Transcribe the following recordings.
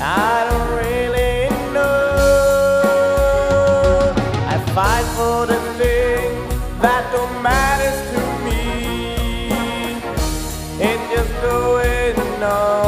I don't really know. I fight for the that don't to me. Just going on.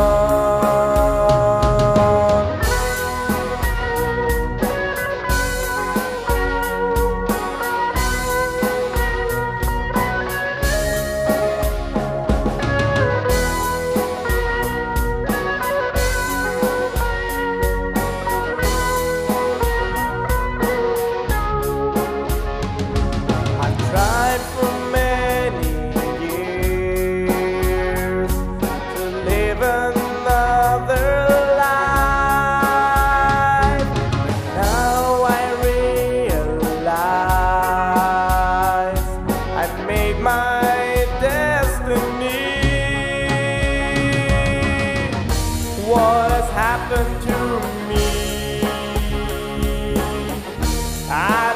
I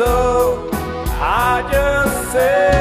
so I just said.